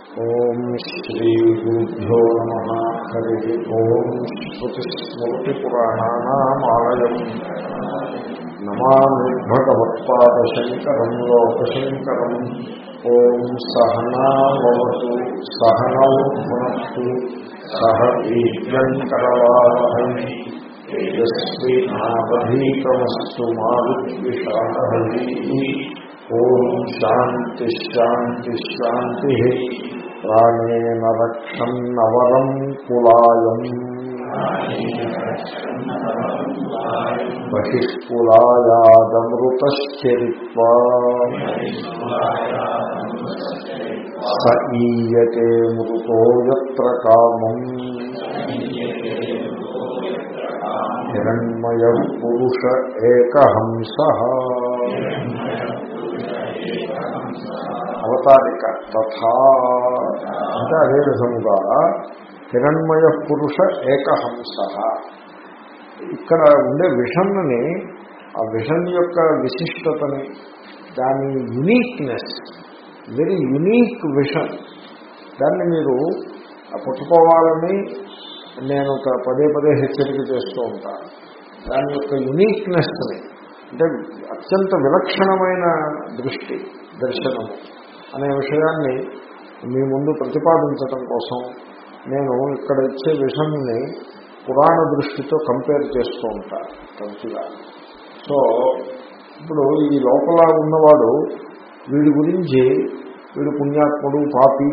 ఓం శ్రీ గురుభ్యో నమ హరి ఓం శ్రుతిస్మృతిపురాణానామాలయం. నమామి భగవత్పాదశంకరం లోకశంకరం. ఓం సహనావతు సహనౌ భునస్సు సహ వీర్యంకరవాహై తేజస్వీనావధీతమస్తు మారుద్విషాహీ ఓం శాంతి శాంతి శాంతి ప్రాణేన రక్షన్నవరం కులాయం. బహిష్కులాయాదమృతశ్చరిత్వా. స ఈయతే మృతో యత్ర కామం. హిరణ్మయ పురుష ఏకహంస. అవతారిక తథా అంటే అదే విధముగా హిరణ్మయ పురుష ఏకహంస. ఇక్కడ ఉండే విషన్ని ఆ విషన్ యొక్క విశిష్టతని దాని యునీక్నెస్ వెరీ యునీక్ విషన్ దాన్ని మీరు పట్టుకోవాలని నేను ఒక పదే పదే హెచ్చరిక చేస్తూ ఉంటాను దాని యొక్క యునీక్నెస్ని అంటే అత్యంత విలక్షణమైన దృష్టి దర్శనము. అనే విషయాన్ని మీ ముందు ప్రతిపాదించడం కోసం నేను ఇక్కడ ఇచ్చే విషయాన్ని పురాణ దృష్టితో కంపేర్ చేస్తూ ఉంటాను తరచుగా. సో ఇప్పుడు ఈ లోపల ఉన్నవాడు వీడి గురించి వీడు పుణ్యాత్ముడు పాపి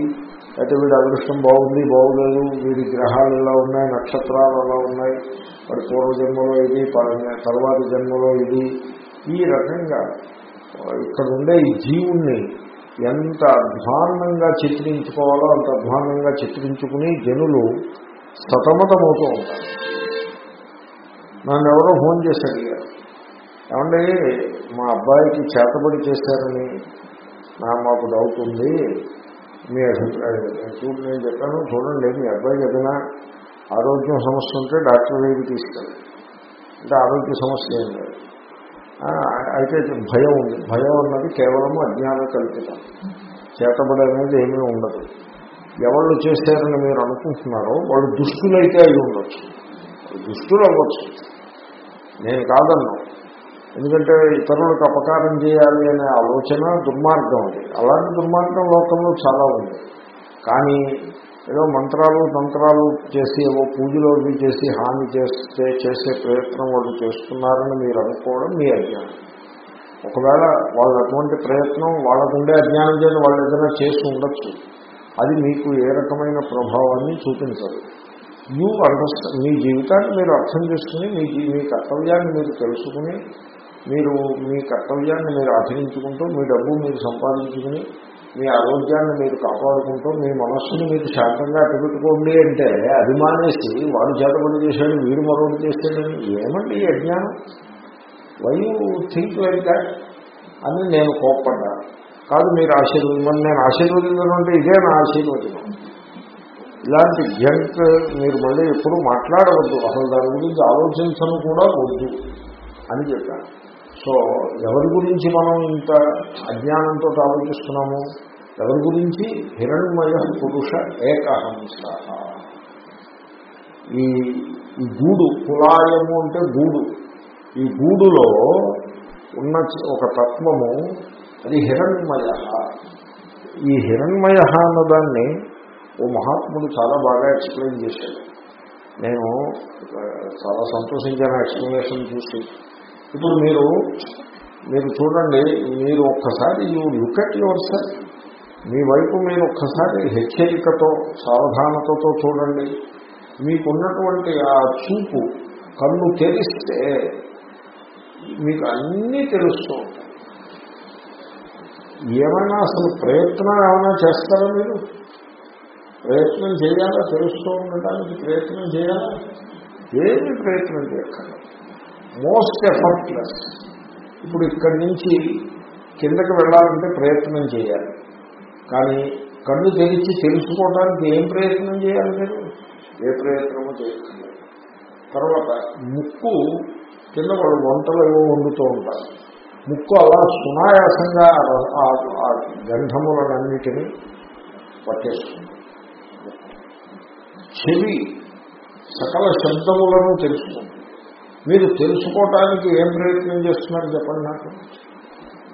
అయితే వీడి అదృష్టం బాగుంది బాగోలేదు వీడి గ్రహాలు ఎలా ఉన్నాయి నక్షత్రాలు ఎలా ఉన్నాయి వాడి పూర్వజన్మలో ఇది తర్వాతి జన్మలో ఇది ఈ రకంగా ఇక్కడ ఉండే ఈ జీవుణ్ణి ఎంత అధ్వాన్నంగా చిత్రించుకోవాలో అంత అధ్వాన్నంగా చిత్రించుకుని జనులు సతమతమవుతూ ఉంటారు. నన్ను ఎవరో ఫోన్ చేసి అడిగారు ఏమంటే మా అబ్బాయికి చేతబడి చేశారని నా మాకు డౌట్ ఉంది. మీ అభిప్రాయం చూడు నేను చెప్పాను చూడండి మీ అబ్బాయికి ఏదైనా ఆరోగ్యం సమస్య ఉంటే డాక్టర్ దగ్గరికి తీసుకెళ్ళి అంటే ఆరోగ్య సమస్య ఏం లేదు. అయితే భయం ఉంది. భయం అన్నది కేవలము అజ్ఞానం కల్పితం. చేతబడి అనేది ఏమీ ఉండదు. ఎవళ్ళు చేశారని మీరు అనుకుంటున్నారో వాళ్ళు దుష్టులైతే అయి ఉండొచ్చు. దుష్టులు అవ్వచ్చు. నేను కాదన్నా. ఎందుకంటే ఇతరులకు అపకారం చేయాలి అనే ఆలోచన దుర్మార్గం ఉంది అలాంటి దుర్మార్గం లోకంలో చాలా ఉంది. కానీ ఏదో మంత్రాలు తంత్రాలు చేసి ఏవో పూజలు అవి చేసి హాని చేస్తే చేసే ప్రయత్నం వాళ్ళు చేస్తున్నారని మీరు అనుకోవడం మీ అజ్ఞానం. ఒకవేళ వాళ్ళ అటువంటి ప్రయత్నం వాళ్ళకుండే అజ్ఞానం చేత వాళ్ళు ఏదైనా చేసి ఉండొచ్చు. అది మీకు ఏ రకమైన ప్రభావాన్ని చూపించదు. యూ అండర్స్టాండ్ మీ జీవితాన్ని మీరు అర్థం చేసుకుని మీ మీ కర్తవ్యాన్ని మీరు తెలుసుకుని మీరు మీ కర్తవ్యాన్ని మీరు ఆచరించుకుంటూ మీ డబ్బు మీరు సంపాదించుకుని మీ ఆరోగ్యాన్ని మీరు కాపాడుకుంటూ మీ మనస్సును మీరు శాంతంగా అట్టుపెట్టుకోండి అంటే అది మానేసి వాడు చేతబడి చేశాడు వీడు మరొకటి చేశాడని ఏమండి ఈ అజ్ఞానం? వై థింక్ లైక్ దాట్ అని నేను కోప్పడ్డా. కాదు మీరు ఆశీర్వదించమని నేను ఆశీర్వదించడం అంటే ఇదే నా ఆశీర్వచనం. ఇలాంటి జంక్ మీరు మళ్ళీ ఎప్పుడు మాట్లాడవద్దు. అసలు దాని గురించి ఆలోచించను కూడా వద్దు అని చెప్పాను. సో ఎవరి గురించి మనం ఇంత అజ్ఞానంతో ఆలోచిస్తున్నాము? ఎవరి గురించి? హిరణ్మయ పురుష ఏకహంస ఈ ఈ గూడు కులాయము అంటే గూడు. ఈ గూడులో ఉన్న ఒక తత్వము అది హిరణ్మయ. ఈ హిరణ్మయ అన్నదాన్ని ఓ మహాత్ముడు చాలా బాగా ఎక్స్ప్లెయిన్ చేశాడు. నేను చాలా సంతోషించాను ఎక్స్ప్లెనేషన్ చూసి. ఇప్పుడు మీరు మీరు చూడండి మీరు ఒక్కసారి you look at yourself మీ వైపు మీరు ఒక్కసారి హెచ్చరికతో సావధానతతో చూడండి. మీకున్నటువంటి ఆ చూపు కన్ను తెరిస్తే మీకు అన్నీ తెలుస్తూ ఏమైనా అసలు ప్రయత్నం ఏమైనా చేస్తారా మీరు? ప్రయత్నం చేయాలా? తెలుస్తూ ఉండటానికి ప్రయత్నం చేయాలా? ఏమి ప్రయత్నం చేయక్కర్లేదు. Most effortless. ఇప్పుడు ఇక్కడి నుంచి కిందకి వెళ్ళాలంటే ప్రయత్నం చేయాలి. కానీ కళ్ళు తెరిచి తెలుసుకోవడానికి ఏం ప్రయత్నం చేయాలి మీరు? ఏ ప్రయత్నమో చేయక్కర్లేదు తర్వాత ముక్కు కింద వాళ్ళు వంటలు ఏవో వండుతూ ఉంటారు. ముక్కు అలా సునాయాసంగా ఆ గంధములన్నిటినీ పట్టేసుకుంది చెవి సకల శబ్దములను తెలుసుకుంది మీరు తెలుసుకోవటానికి ఏం ప్రయత్నం చేస్తున్నారు చెప్పండి నాకు?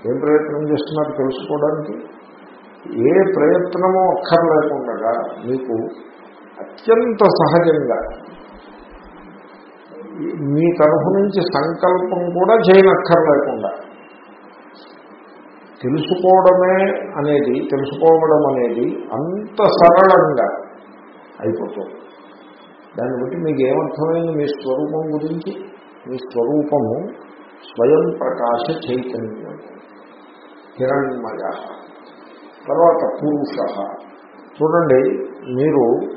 ఏం ప్రయత్నం చేస్తున్నారు తెలుసుకోవడానికి? ఏ ప్రయత్నమో అక్కర్లేకుండా మీకు అత్యంత సహజంగా మీ తరఫు నుంచి సంకల్పం కూడా చేయనక్కర్లేకుండా తెలుసుకోవడమే అనేది తెలుసుకోవడం అనేది అంత సరళంగా అయిపోతుంది. దాన్ని బట్టి మీకు ఏమర్థమైంది మీ స్వరూపం గురించి? మీ స్వరూపము స్వయం ప్రకాశ చైతన్యం. హిరణ్మయ. తర్వాత పురుష. చూడండి మీరు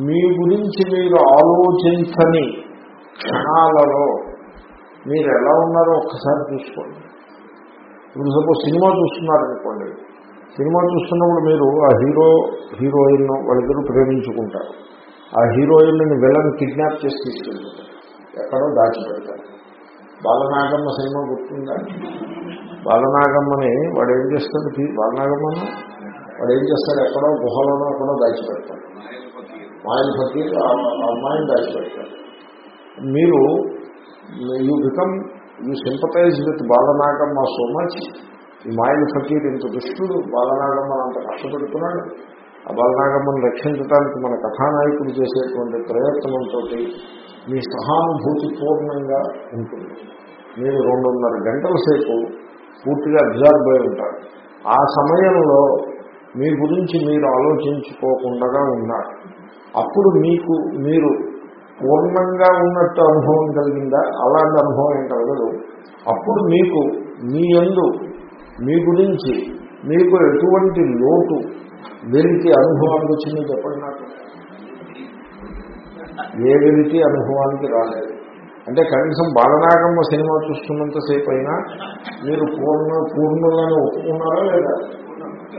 మీ గురించి మీరు ఆలోచించని క్షణాలలో మీరు ఎలా ఉన్నారో ఒక్కసారి చూసుకోండి. ఇప్పుడు సపోజ్ సినిమా చూస్తున్నారనుకోండి. సినిమా చూస్తున్నప్పుడు మీరు ఆ హీరో హీరోయిన్ వాళ్ళిద్దరూ ప్రేమించుకుంటారు. ఆ హీరోయిన్ని విలన్ కిడ్నాప్ చేసి తీసుకెళ్తారు. ఎక్కడో దాచిపెడతారు బాలనాగమ్మ సినిమా గుర్తుందా? బాలనాగమ్మని వాడు ఏం చేస్తాడు బాలనాగమ్మను? వాడు ఏం చేస్తాడు? ఎక్కడో గుహలోనో ఎక్కడో దాచిపెడతాడు. మాయల ఫకీర్ ఆ అమ్మాయిని దాచిపెడతాడు. మీరు you become you sympathize with Balanagamma so much ఈ మాయల ఫకీర్ ఇంత దుష్టుడు బాలనాగమ్మ అంత కష్టపెడుతున్నాడు. బాలనాగమ్మను రక్షించడానికి మన కథానాయకుడు చేసేటువంటి ప్రయత్నంతో మీ సహానుభూతి పూర్ణంగా ఉంటుంది. మీరు రెండున్నర గంటల సేపు పూర్తిగా అబ్జర్వ్ అయి ఉంటారు. ఆ సమయంలో మీ గురించి మీరు ఆలోచించుకోకుండా ఉన్నారు అప్పుడు మీకు మీరు పూర్ణంగా ఉన్నట్టు అనుభవం కలిగిందా? అలాంటి అనుభవం ఏం కలగదు. అప్పుడు మీకు మీ ఎందు మీ గురించి మీకు ఎటువంటి లోటు వెలికి అనుభవానికి వచ్చిందో చెప్పండి నాకు. ఏ వెలికి అనుభవానికి రాలేదు. అంటే కనీసం బాలనాగమ్మ సినిమా చూస్తున్నంతసేపు అయినా మీరు పూర్ణ పూర్ణులను ఒప్పుకున్నారా లేదా?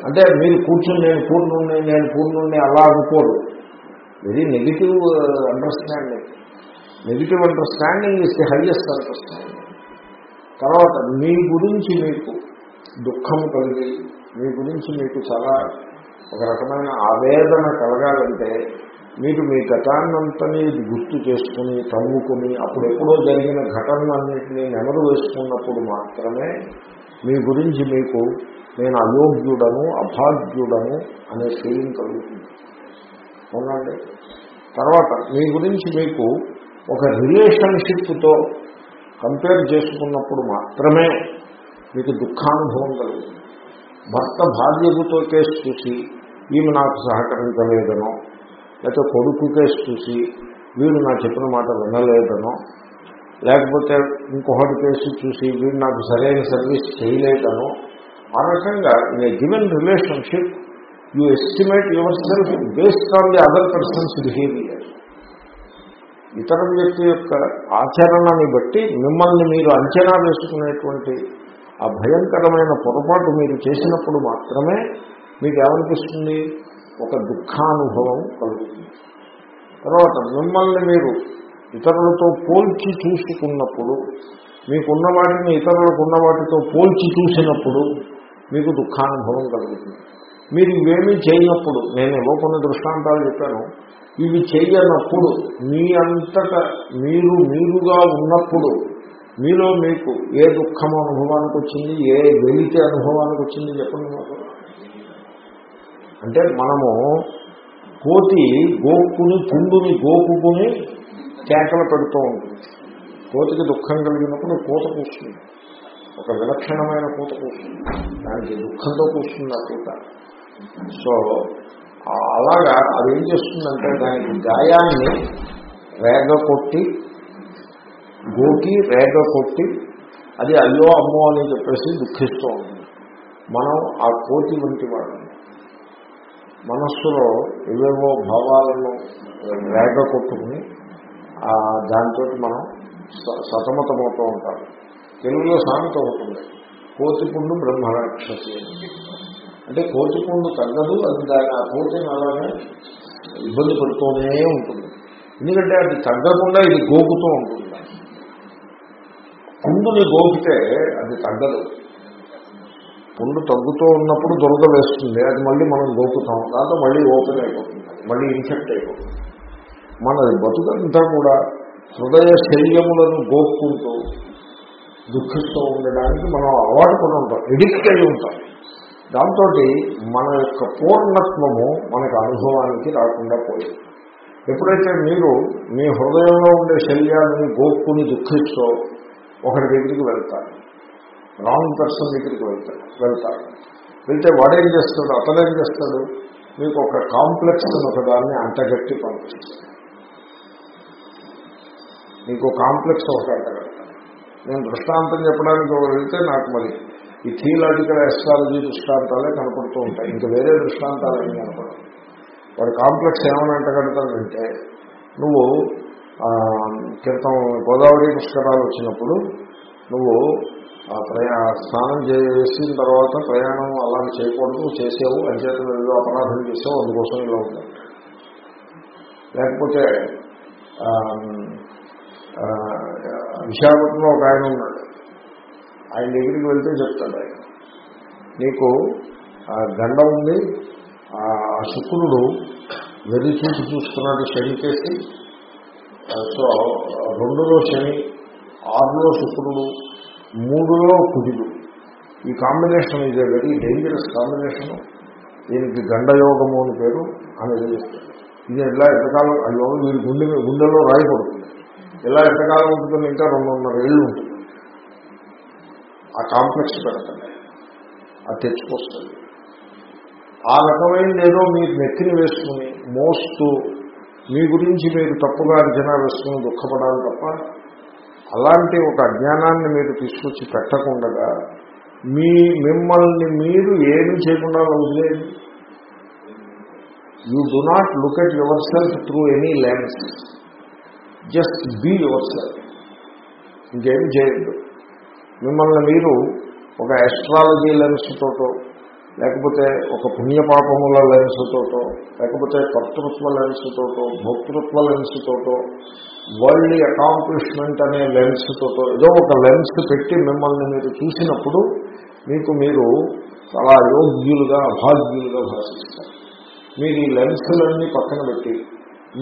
అంటే మీరు కూర్చుని నేను పూర్ణుణ్ణి నేను పూర్ణుణ్ణి అలా అనుకోరు. Very negative understanding negative understanding is the highest understanding తర్వాత మీ గురించి మీకు దుఃఖం కలిగి మీ గురించి మీకు చాలా ఒక రకమైన ఆవేదన కలగాలంటే మీరు మీ గతాన్నంతని గుర్తు చేసుకుని తవ్వుకుని అప్పుడెప్పుడో జరిగిన ఘటనలన్నింటినీ నెమరు వేసుకున్నప్పుడు మాత్రమే మీ గురించి మీకు నేను అయోగ్యుడను అభాగ్యుడను అనే ఫీలింగ్ కలుగుతుంది. అవునండి? తర్వాత మీ గురించి మీకు ఒక రిలేషన్షిప్తో కంపేర్ చేసుకున్నప్పుడు మాత్రమే మీకు దుఃఖానుభవం కలుగుతుంది. భర్త భార్యకుతో కేసు చూసి ఈమె నాకు సహకరించలేదనో లేకపోతే కొడుకు కేసు చూసి వీడు నా చెప్పిన మాట వినలేదనో లేకపోతే ఇంకొకటి కేసు చూసి వీడు నాకు సరైన సర్వీస్ చేయలేదనో ఆ రకంగా in a given relationship you estimate yourself based on the other person's behaviour. ఇతర వ్యక్తి యొక్క ఆచరణని బట్టి మిమ్మల్ని మీరు అంచనా వేసుకునేటువంటి ఆ భయంకరమైన పొరపాటు మీరు చేసినప్పుడు మాత్రమే మీకు ఏమనిపిస్తుంది ఒక దుఃఖానుభవం కలుగుతుంది. తర్వాత మిమ్మల్ని మీరు ఇతరులతో పోల్చి చూసుకున్నప్పుడు మీకున్న వాటిని ఇతరులకు ఉన్న వాటితో పోల్చి చూసినప్పుడు మీకు దుఃఖానుభవం కలుగుతుంది. మీరు ఇవేమీ చేయనప్పుడు నేను ఏవో కొన్ని దృష్టాంతాలు చెప్పాను ఇవి చేయనప్పుడు మీ అంతట మీరు మీరుగా ఉన్నప్పుడు మీలో మీకు ఏ దుఃఖం అనుభవానికి వచ్చింది ఏ వెలితి అనుభవానికి వచ్చింది చెప్పండి మాకు. అంటే మనము కోతి గోక్కుని కుండుని గోకుని కేకలు పెడుతూ ఉంటుంది. కోతికి దుఃఖం కలిగినప్పుడు కోత కూస్తుంది ఒక విలక్షణమైన కూత కూస్తుంది దానికి దుఃఖంతో కూస్తుంది ఆ కూత సో అలాగా అది ఏం చేస్తుందంటే దానికి గాయాన్ని రేగ కొట్టి గోకి రేగ కొట్టి అది అయ్యో అమ్మో అని చెప్పేసి దుఃఖిస్తూ ఉంటుంది మనం ఆ కోతి వంటి వాళ్ళం మనస్సులో ఏవేవో భావాలను రేగ కొట్టుకుని దాంతో మనం సతమతమవుతూ ఉంటాం. తెలుగులో సామెత అవుతుంది కోతిపుండు బ్రహ్మరాక్షసి అంటే కోతిపుండు తగ్గదు అది దాని ఆ కోతిని అలానే ఇబ్బంది పడుతూనే ఉంటుంది. ఎందుకంటే అది తగ్గకుండా ఇది గోకుతూ ఉంటుంది. పుండుని గోకితే అది తగ్గదు. పుండు తగ్గుతూ ఉన్నప్పుడు దురద వేస్తుంది. అది మళ్ళీ మనం గోపుతాం దాంతో మళ్ళీ ఓపెన్ అయిపోతుంది. మళ్ళీ ఇన్ఫెక్ట్ అయిపోతుంది. మన బతుకంతా కూడా హృదయ శల్యములను గోక్కుంటూ దుఃఖిస్తూ ఉండడానికి మనం అలవాటు కూడా ఉంటాం. ఎడిక్ట్ అయి ఉంటాం. దాంతో మన యొక్క పూర్ణత్వము మనకు అనుభవానికి రాకుండా పోయింది. ఎప్పుడైతే మీరు మీ హృదయంలో ఉండే శల్యాన్ని గోక్కుని దుఃఖిస్తూ ఒకరి దగ్గరికి వెళ్తారు రాంగ్ పర్సన్ దగ్గరికి వెళ్తాడు. వెళ్తారు వెళ్తే వాడేం చేస్తాడు? అతనేం చేస్తాడు? మీకు ఒక కాంప్లెక్స్ ఒక దాన్ని అంటగట్టి పంపిస్తాడు. మీకు కాంప్లెక్స్ ఒకటి అంటగడతాడు. నేను దృష్టాంతం చెప్పడానికి వెళ్తే నాకు మరి ఈ థియలాజికల్ ఎస్ట్రాలజీ దృష్టాంతాలే కనపడుతూ ఉంటాయి. ఇంకా వేరే దృష్టాంతాలు ఏమి కనపడవు. వాడు కాంప్లెక్స్ ఏమని అంటగడతాడంటే నువ్వు క్రితం గోదావరి పుష్కరాలు వచ్చినప్పుడు నువ్వు ఆ ప్రయా స్నానం చేసిన తర్వాత ప్రయాణం అలా చేయకూడదు చేసావు అంచేత ఏదో అపరాధం చేసావు అందుకోసం ఇలా ఉంది లేకపోతే విశాఖపట్నంలో ఒక ఆయన ఉన్నాడు. ఆయన దగ్గరికి వెళ్తే చెప్తాడు ఆయన. నీకు ఆ గండ ఉంది ఆ శుక్రుడు వెది చూసి చూసుకున్నాడు శని చేసి సో రెండులో శని ఆరులో శుక్రుడు మూడులో కుజుడు. ఈ కాంబినేషన్ ఇదే వెరీ డేంజరస్ కాంబినేషన్. దీనికి గండయోగము అని పేరు అనేది ఇది ఎలా ఎంతకాలం అయ్యో వీరి గుండె గుండెలో రాయకూడదు ఎలా ఇలా ఎంతకాలం ఉంటుంది ఇంకా రెండున్నర ఏళ్ళు ఉంటుంది. ఆ కాంప్లెక్స్ పెడతాడు అది తెచ్చుకొస్తుంది. ఆ రకమైన ఏదో మీరు నెత్తిని వేసుకుని మోస్తూ మీ గురించి మీరు తప్పుగా అంచనా వేసుకుని దుఃఖపడాలి తప్ప అలాంటి ఒక అజ్ఞానాన్ని మీరు తీసుకొచ్చి పెట్టకుండా మీ మిమ్మల్ని మీరు ఏమి చేయకుండా వదిలేదు you do not look at yourself through any lens just be yourself ఇంకేం చేయొద్దు. మిమ్మల్ని మీరు ఒక ఎస్ట్రాలజీ లెన్స్ తోటో లేకపోతే ఒక పుణ్యపాపముల లెన్స్తోటో లేకపోతే కర్తృత్వ లెన్స్తోటో భోక్తృత్వ లెన్స్తోటో వరల్డ్ అకాంప్లిష్మెంట్ అనే లెన్స్తోటో ఏదో ఒక లెన్స్ పెట్టి మిమ్మల్ని మీరు చూసినప్పుడు మీకు మీరు చాలా యోగ్యులుగా అభాగ్యులుగా భాషిస్తారు. మీరు ఈ లెన్స్లన్నీ పక్కన పెట్టి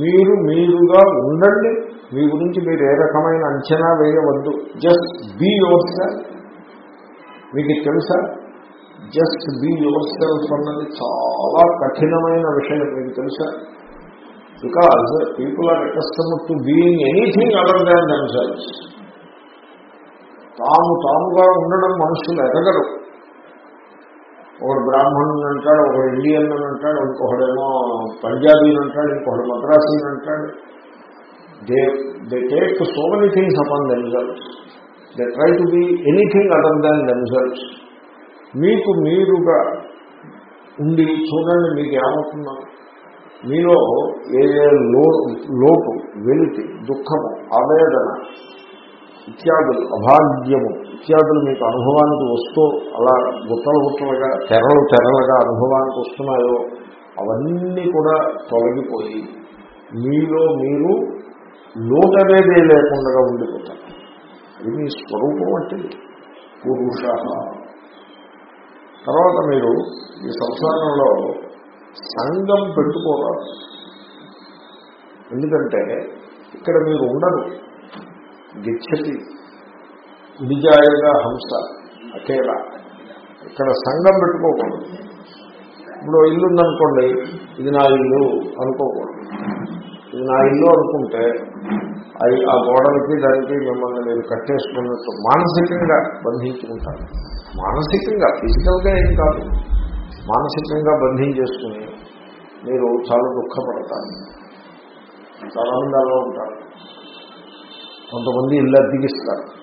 మీరు మీరుగా ఉండండి మీ గురించి మీరు ఏ రకమైన అంచనా వేయవద్దు జస్ట్ బీ యువర్ సెల్ఫ్ మీకు తెలుసా? జస్ట్ బీ యువర్ సెల్ఫ్ అన్నది చాలా కఠినమైన విషయం మీకు తెలుసా because people are accustom to being anything other than themselves తాము తాముగా ఉండడం మనుషులు ఎదగరు. ఒకడు బ్రాహ్మణుని అంటాడు ఒకడు ఇండియన్ అని అంటాడు ఇంకొకడేమో పంజాబీని అంటాడు ఇంకొకడు మద్రాసీని అంటాడు. They they take so many things upon themselves they try to be anything other than themselves మీకు మీరుగా ఉండి చూడండి మీకు ఏమవుతుందో. మీలో ఏ ఏ లోటు వెలితి దుఃఖము ఆవేదన ఇత్యాదులు అభాగ్యము ఇత్యాదులు మీకు అనుభవానికి వస్తూ అలా గుట్టలు గుట్టలుగా తెరలు తెరలుగా అనుభవానికి వస్తున్నాయో అవన్నీ కూడా తొలగిపోయి మీలో మీరు లోటనేదే లేకుండా ఉండిపోతారు. ఇది మీ స్వరూపం అంటే పురుష తర్వాత మీరు ఈ సంసారంలో సంఘం పెట్టుకోరాదు ఎందుకంటే ఇక్కడ మీరు ఉండరు. గిచ్చతి విజాయగా హంస అకేలా. ఇక్కడ సంఘం పెట్టుకోకూడదు. ఇప్పుడు ఇల్లు ఉందనుకోండి ఇది నా ఇల్లు అనుకోకూడదు. ఇది నా ఇల్లు అనుకుంటే అవి ఆ గోడలకి దానికి మిమ్మల్ని మీరు కట్టేసుకున్నట్టు మానసికంగా బంధించుకుంటారు. మానసికంగా ఫిజికల్గా ఏం కాదు. మానసికంగా బంధించేసుకుని మీరు చాలా దుఃఖపడతారు. చాలా మంది ఉంటారు. కొంతమంది ఇల్లు అద్దెకిస్తారు.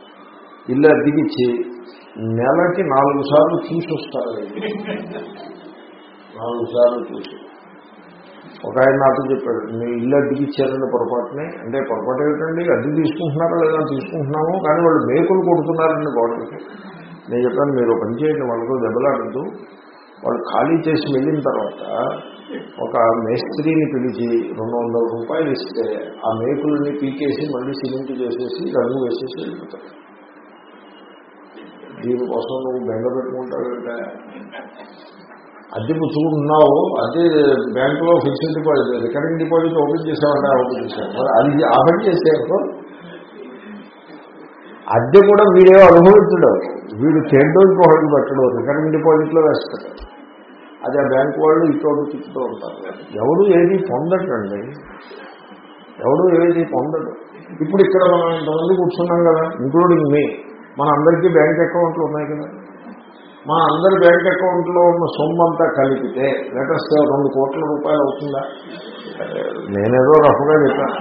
ఇల్లు అద్దెకిచ్చి నెలకి నాలుగు సార్లు చూసి వస్తారు నాలుగు సార్లు చూసి. ఒక ఆయన నాతో చెప్పాడు మీ ఇల్లు అద్దెకిచ్చారండి పొరపాటునే. అంటే పొరపాటు ఏమిటండి? అడ్డు తీసుకుంటున్నారా లేదా తీసుకుంటున్నాము? కానీ వాళ్ళు మేకులు కొడుతున్నారండి గోడలకి నేను చెప్పాను మీరు పని చేయండి వాళ్ళతో దెబ్బలాడద్దు. వాళ్ళు ఖాళీ చేసి వెళ్ళిన తర్వాత ఒక మేస్త్రిని పిలిచి రెండు వందల రూపాయలు ఇస్తే ఆ మేకులని పీకేసి మళ్ళీ సిమెంట్ చేసేసి రంగు వేసేసి వెళ్ళిపోతారు. దీనికోసం నువ్వు బెంగ పెట్టుకుంటావు అంటే అద్దె పుచ్చుకుంటున్నావు అద్దె బ్యాంకులో fixed deposit recurring deposit open చేసామంటే ఓపెన్ చేశాను మరి అది ఆ పని అద్దె కూడా వీడే అనుభవించడు. వీడు చెడ్డో ఇంకొకటి పెట్టడం రికరింగ్ డిపాజిట్లో వేస్తాడు. అది ఆ బ్యాంకు వాళ్ళు ఇటువంటి తిప్పుతూ ఉంటారు. ఎవడు ఏది పొందటండి? ఎవడు ఏది పొందడు? ఇప్పుడు ఇక్కడ మనం ఇంతమంది కూర్చున్నాం కదా ఇంక్లూడింగ్ మీ. మన అందరికీ బ్యాంక్ అకౌంట్లు ఉన్నాయి కదా. మా అందరి బ్యాంక్ అకౌంట్లో ఉన్న సొమ్ము అంతా కలిపితే లేటెస్ట్ రెండు కోట్ల రూపాయలు అవుతుందా? నేనేదో రఫ్గా చెప్పాను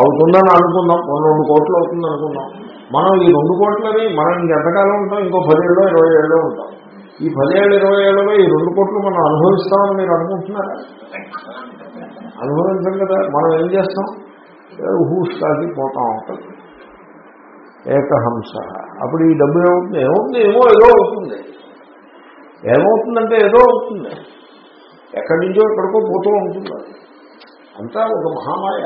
అవుతుందని అనుకుందాం రెండు కోట్లు అవుతుంది అనుకుందాం మనం ఈ రెండు కోట్లని మనం ఇంకెంతకాలం ఉంటాం? ఇంకో పదేళ్ళు ఇరవై ఏళ్ళు ఉంటాం. ఈ పదేళ్ళు ఇరవై ఏళ్ళలో ఈ రెండు కోట్లు మనం అనుభవిస్తామని మీరు అనుకుంటున్నారా? అనుభవించం కదా మనం ఏం చేస్తాం? ఊహూస్తాకి పోతాం ఉంటుంది ఏకహంస. అప్పుడు ఈ డబ్బు ఏమవుతుంది? ఏమవుతుంది? ఏమో ఏదో అవుతుంది. ఏమవుతుందంటే ఏదో అవుతుంది. ఎక్కడి నుంచో ఎక్కడికో పోతూ ఉంటుంది. అంతా ఒక మహామాయ.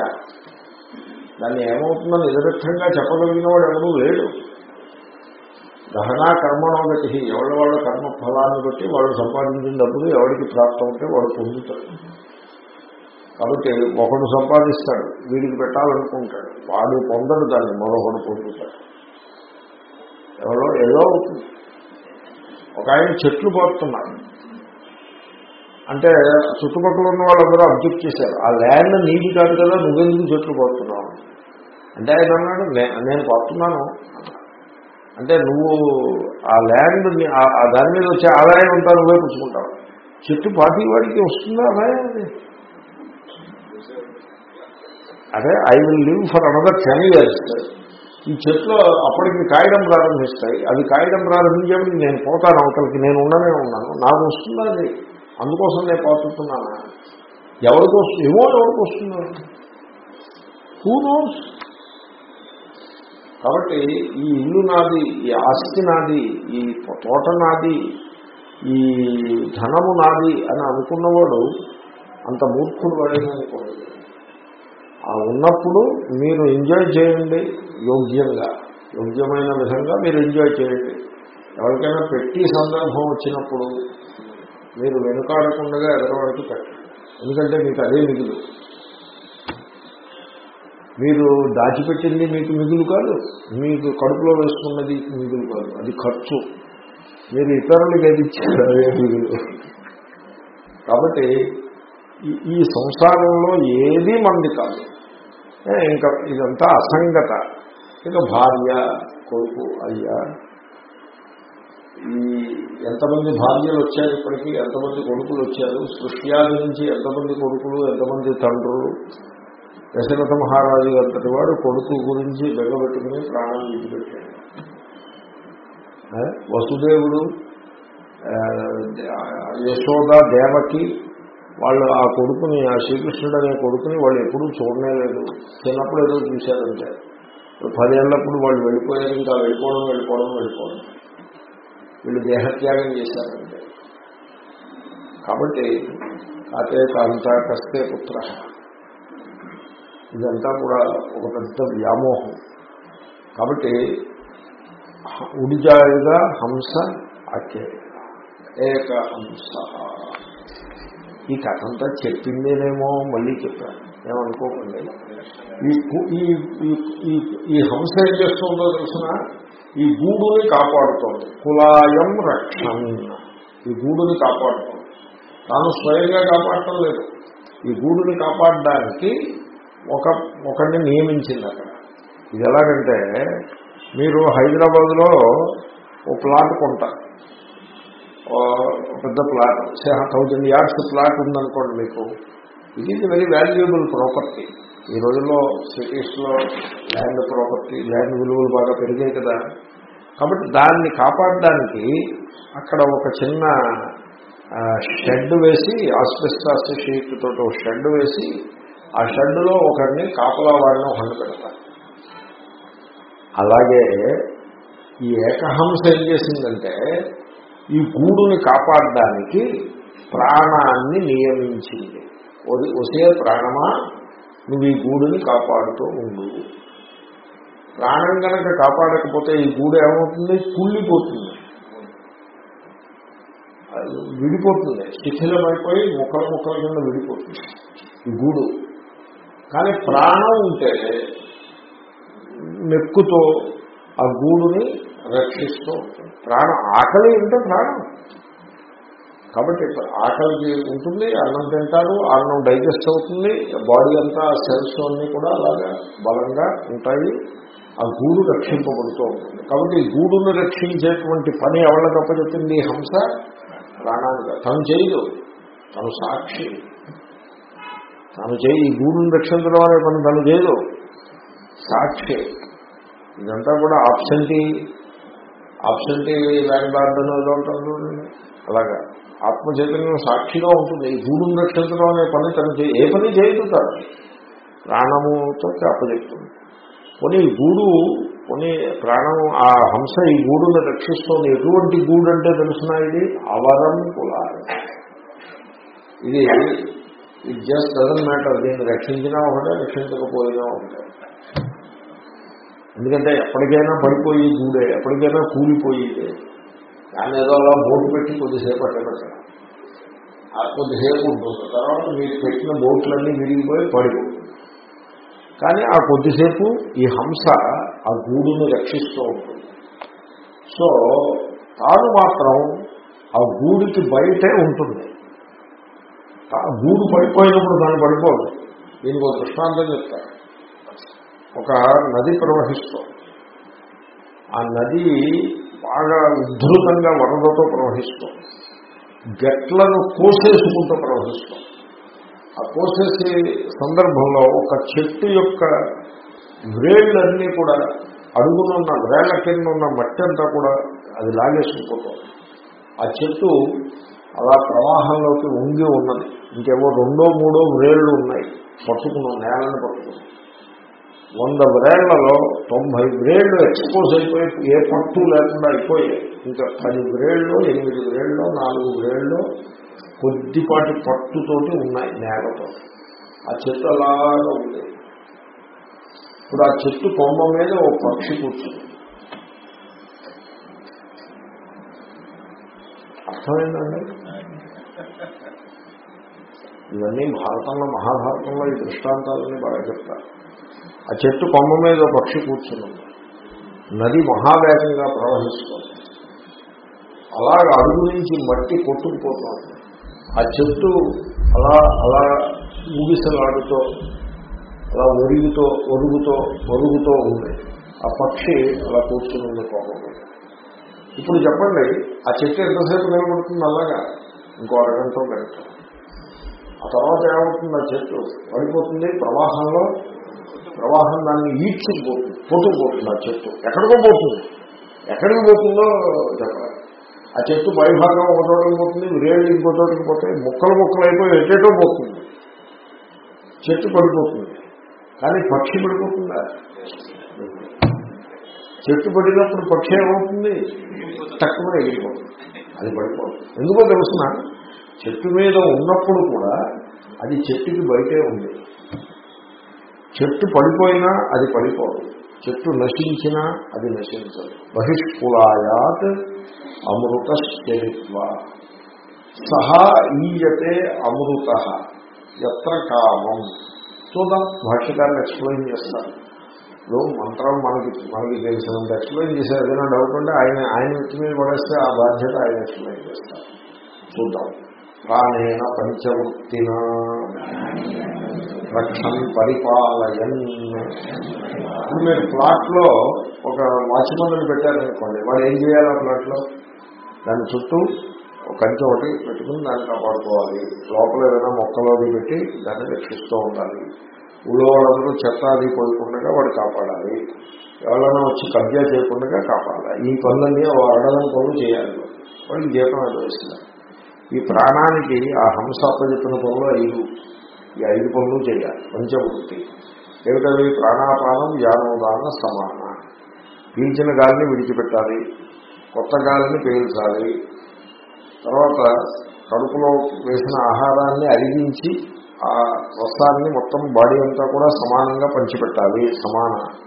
దాన్ని ఏమవుతుందని నిరక్షంగా చెప్పగలిగిన వాడు ఎవడూ లేడు. దహనా బట్టి ఎవరి వాళ్ళ కర్మ ఫలాన్ని బట్టి వాళ్ళు సంపాదించిన డబ్బులు ఎవరికి ప్రాప్తం ఉంటే వాడు పొందుతారు కాబట్టి ఒకడు సంపాదిస్తాడు వీడికి పెట్టాలనుకుంటాడు. వాడు పొందడు దాన్ని మరొకడు పొందుతాడు. ఎవరో ఏదో అవుతుంది. ఒక ఆయన చెట్లు పోతున్నారు. అంటే చుట్టుపక్కల ఉన్న వాళ్ళందరూ అబ్జెక్ట్ చేశారు. ఆ ల్యాండ్ నీది కాదు కదా నువ్వెందుకు చెట్లు పోతున్నావు? అంటే ఆయన అన్నాడు నేను పోతున్నాను. అంటే నువ్వు ఆ ల్యాండ్ ఆ- దాని మీద వచ్చే ఆదాయం ఉంటా నువ్వే పుచ్చుకుంటావు. చెట్టు పార్టీ వాడికి వస్తుందా అదే అది అదే I will live for another ten years ఈ చెట్లు అప్పటికి కాయడం ప్రారంభిస్తాయి. అవి కాయడం ప్రారంభించేప్పుడు నేను పోతాను అవతలకి. నేను ఉండనే ఉన్నాను. నాకు వస్తుందా అందుకోసం నేను పోతున్నానా? ఎవరికి వస్తుంది? ఏమో ఎవరికి వస్తుందో. హూ నోస్ కాబట్టి ఈ ఇల్లు నాది ఈ ఆస్తి నాది ఈ తోట నాది ఈ ధనము నాది అని అనుకున్నవాడు అంత మూర్ఖుడు వాడేమనుకోండి ఆ ఉన్నప్పుడు మీరు ఎంజాయ్ చేయండి యోగ్యంగా యోగ్యమైన విధంగా మీరు ఎంజాయ్ చేయండి. ఎవరికైనా పెట్టి సందర్భం వచ్చినప్పుడు మీరు వెనుకాడకుండా ఎదరవాడికి పెట్టండి. ఎందుకంటే మీకు అదే మిగులు. మీరు దాచిపెట్టింది మీకు మిగులు కాదు మీకు కడుపులో వేసుకున్నది మిగులు కాదు అది ఖర్చు. మీరు ఇతరులకు ఏది ఇచ్చారు అదే మిగులు. కాబట్టి ఈ- ఈ సంసారంలో ఏది మంది కాదు. ఇంకా ఇదంతా అసంగత. ఇంకా భార్య కొడుకు అయ్యా. ఈ ఎంతమంది భార్యలు వచ్చారు ఇప్పటికీ? ఎంతమంది కొడుకులు వచ్చారు? సృష్ట్యాది నుంచి ఎంతమంది కొడుకులు ఎంతమంది తండ్రులు? దశరథ మహారాజు అంతటి వాడు కొడుకు గురించి బెగబెట్టుకుని ప్రాణం విడిచిపెట్టాడు. వసుదేవుడు యశోద దేవకి వాళ్ళు ఆ కొడుకుని ఆ శ్రీకృష్ణుడు అనే కొడుకుని వాళ్ళు ఎప్పుడూ చూడనే లేదు. చిన్నప్పుడు ఏదో చూశారంటే. పదేళ్ళప్పుడు వాళ్ళు వెళ్ళిపోయారు ఇంకా వెళ్ళిపోవడం వెళ్ళిపోవడం వెళ్ళిపోవడం. వీళ్ళు దేహత్యాగం చేశారంటే. కాబట్టి అతే కాంతా కస్తే పుత్ర. ఇదంతా కూడా ఒక పెద్ద వ్యామోహం. కాబట్టి హ- ఉడిజాయుగా హంస అకే ఏక హంస. ఈ కథ అంతా చెప్పిందేనేమో మళ్ళీ చెప్పాను ఏమనుకోకండి. ఈ ఈ ఈ- హంస ఏం చేస్తుందో తెలిసిన? ఈ గూడుని కాపాడుతోంది. కులాయం రక్షణ. ఈ గూడుని కాపాడుతోంది. తాను స్వయంగా కాపాడటం లేదు. ఈ గూడుని కాపాడడానికి ఒక ఒకరిని నియమించింది అక్కడ. ఇది ఎలాగంటే మీరు హైదరాబాద్లో ఓ ప్లాట్ కొంటారు. పెద్ద ప్లాట్ థౌజండ్ యార్డ్స్ ప్లాట్ ఉందనుకోండి మీకు. ఇది ఈజ్ వెరీ వాల్యుయబుల్ ప్రాపర్టీ ఈ రోజుల్లో సిటీస్లో ల్యాండ్ ప్రాపర్టీ ల్యాండ్ విలువలు బాగా పెరిగాయి కదా. కాబట్టి దాన్ని కాపాడడానికి అక్కడ ఒక చిన్న షెడ్ వేసి ఆస్పెస్టాస్ షీట్ తోటి ఒక షెడ్ వేసి ఆ షెడ్లో ఒకరిని కాపలా వాడిని ఒకరిని పెడతారు అలాగే ఈ ఏకహంస ఏం చేసిందంటే ఈ గూడుని కాపాడడానికి ప్రాణాన్ని నియమించింది. ఒరి- ప్రాణమా? నువ్వు ఈ గూడుని కాపాడుతూ ఉండు. ప్రాణం కనుక కాపాడకపోతే ఈ గూడు ఏమవుతుంది? కుళ్ళిపోతుంది. అది విడిపోతుంది. శిథిలమైపోయి ముక్కల ముక్కల కింద విడిపోతుంది ఈ గూడు. కానీ ప్రాణం ఉంటే మెక్కుతో ఆ గూడుని రక్షిస్తూ ఉంటుంది ప్రాణం ఆకలి ఉంటే ప్రాణం. కాబట్టి ఆకలికి ఉంటుంది అన్నం తింటారు అన్నం డైజెస్ట్ అవుతుంది బాడీ అంతా సెల్స్ అన్నీ కూడా అలాగా బలంగా ఉంటాయి ఆ గూడు రక్షింపబడుతూ ఉంటుంది. కాబట్టి గూడును రక్షించేటువంటి పని ఎవరికి అప్పచెప్పింది ఈ హంస ప్రాణానికి తను చేయదు. తను సాక్షి. తను చేయి ఈ గూడును రక్షించడం అనే పని తను చేయదు. సాక్షి. ఇదంతా కూడా ఆబ్సెంటీ ఆబ్సెంటీ ల్యాండ్ ఆర్డర్ ఏదో ఉంటారు అలాగా. ఆత్మ చైతన్యం సాక్షిగా ఉంటుంది. ఈ గూడును రక్షించడం అనే పని తను చేయి ఏ పని చేయదు తను. ప్రాణముతో అప్పచెప్తుంది కొన్ని గూడు కొన్ని ప్రాణం ఆ హంస ఈ గూడును రక్షిస్తోంది. ఎటువంటి గూడు అంటే తెలిసిన ఇది? అవరం కులారం ఇది ఇట్ జస్ట్ డజన్ మ్యాటర్ దీన్ని రక్షించినా ఒకటే రక్షించకపోయినా ఒకటే. ఎందుకంటే ఎప్పటికైనా పడిపోయి గూడే ఎప్పటికైనా కూలిపోయేదే. దాన్ని ఏదో అలా బోటు పెట్టి కొద్దిసేపు అట్టబెట్టడం ఆ కొద్దిసేపు ఉంటుంది. తర్వాత మీరు పెట్టిన బోట్లన్నీ విరిగిపోయి పడిపోతుంది కానీ ఆ కొద్దిసేపు ఈ హంస ఆ గూడును రక్షిస్తూ ఉంటుంది. సో తాను మాత్రం ఆ గూడికి బయటే ఉంటుంది. ఆ గూడు పడిపోయినప్పుడు దాన్ని పడిపోదు. దీనికి ఒక దృష్టాంతం చెప్తారు ఒక నది ప్రవహిస్తోంది. ఆ నది బాగా ఉద్ధృతంగా వరదతో ప్రవహిస్తుంది. గట్లను కోసేసుకుంటూ ప్రవహిస్తాం ఆ కోసేసే సందర్భంలో ఒక చెట్టు యొక్క వ్రేళ్ళన్నీ కూడా అడుగునున్న వేళ్ళ కింద ఉన్న మట్టి అంతా కూడా అది లాగేసుకుపోతుంది ఆ చెట్టు అలా ప్రవాహంలోకి ఉంగి ఉన్నది. ఇంకేవో రెండో మూడో వ్రేళ్ళు ఉన్నాయి. పట్టుకున్నాం నేలను పట్టుకున్నాం వంద వ్రేళ్ళలో తొంభై వ్రేళ్ళు ఎక్స్పోజ్ అయిపోయి ఏ పట్టు లేకుండా అయిపోయాయి. ఇంకా పది వ్రేళ్ళు ఎనిమిది వ్రేళ్ళు నాలుగు వ్రేళ్ళు కొద్దిపాటి పట్టుతోటి ఉన్నాయి నేలతో. ఆ చెట్టు అలాగా ఉంది. ఇప్పుడు ఆ చెట్టు కొమ్మ మీద ఓ పక్షి కూర్చుంది. అర్థమైందండి? ఇవన్నీ భారతంలో మహాభారతంలో ఈ దృష్టాంతాలన్నీ బాగా చెప్తారు. ఆ చెట్టు కొమ్మ మీద పక్షి కూర్చున్నది నది మహావేగంగా ప్రవహిస్తుంది. అలాగ అడుగు నుంచి మట్టి కొట్టుకుపోతుంది. ఆ చెట్టు అలా అలా ఊగిసలాడుతో అలా ఒరుగుతో ఒరుగుతో ఒరుగుతో ఉంది. ఆ పక్షి అలా కూర్చుని ఉంది కోపం ఇప్పుడు చెప్పండి ఆ చెట్టు ఎంతసేపు నిలబడుతుంది అలాగా? ఇంకో అరగంట గంట. ఆ తర్వాత ఏమవుతుంది? ఆ చెట్టు పడిపోతుంది ప్రవాహంలో ప్రవాహం దాన్ని ఈడ్చుకుపోతుంది పోతుంది ఆ చెట్టు. ఎక్కడికో పోతుంది. ఎక్కడికి పోతుందో చెప్పాలి. ఆ చెట్టు పైభాగం ఒక చోటకి పోతుంది రేళ్ళు ఇంకో చోటకి పోతే ముక్కలు ముక్కలు అయిపోయి ఎటేటో పోతుంది. చెట్టు పడిపోతుంది. కానీ పక్షి పడిపోతుందా? చెట్టు పడినప్పుడు పక్షి ఏమవుతుంది? తక్కువ ఎగిరిపోతుంది. అది పడిపోతుంది. ఎందుకో తెలుసిన? చెట్టు మీద ఉన్నప్పుడు కూడా అది చెట్టుకి బయటే ఉంది. చెట్టు పడిపోయినా అది పడిపోదు. చెట్టు నశించినా అది నశించదు. బహిష్కులాయాత్ అమృతశ్చరిత్వ. సహా ఈయతే అమృత. ఎత్ర కామం. చూద్దాం భాష్యకారులు ఎక్స్ప్లెయిన్ చేస్తారు. ఇప్పుడు మంత్రం మనకి మనకి తెలిసినంత ఎక్స్ప్లెయిన్ చేశారు ఏదైనా డౌట్ ఉంటే ఆయన ఆయన వ్యక్తి మీద పడేస్తే ఆ బాధ్యత ఆయన ఎక్స్ప్లెయిన్ చేస్తారు. చూద్దాం. ప్రాణేన పంచవృత్తిన. రక్షణ పరిపాలయన్. ఇప్పుడు మీరు ప్లాట్లో ఒక వాచ్మన్ పెట్టారనుకోండి వాడు ఏం చేయాలి ఆ ప్లాట్లో? దాని చుట్టూ ఒక కంచె ఒకటి పెట్టుకుని దాన్ని కాపాడుకోవాలి. లోపల ఏదైనా మొక్కలోకి పెట్టి దాన్ని రక్షిస్తూ ఉండాలి. ఊళ్ళో వాళ్ళందరూ చెత్త అది పోయకుండా వాడు కాపాడాలి. ఎవరైనా వచ్చి కబ్జా చేయకుండా కాపాడాలి. ఈ పనులన్నీ అడగడం పనులు చేయాలి. వాడికి జీతం అది ఈ ప్రాణానికి ఆ హంస అప్పచెప్పిన పనులు ఐదు. ఈ ఐదు పనులు చేయాలి. పంచవృత్తి ఏమిటవి ప్రాణాపానం వ్యానోదాన సమాన. పీల్చిన గాలిని విడిచిపెట్టాలి. కొత్త గాలిని పీల్చాలి. తర్వాత కడుపులో వేసిన ఆహారాన్ని అరిగించి ఆ రసాన్ని మొత్తం బాడీ అంతా కూడా సమానంగా పంచిపెట్టాలి. సమాన.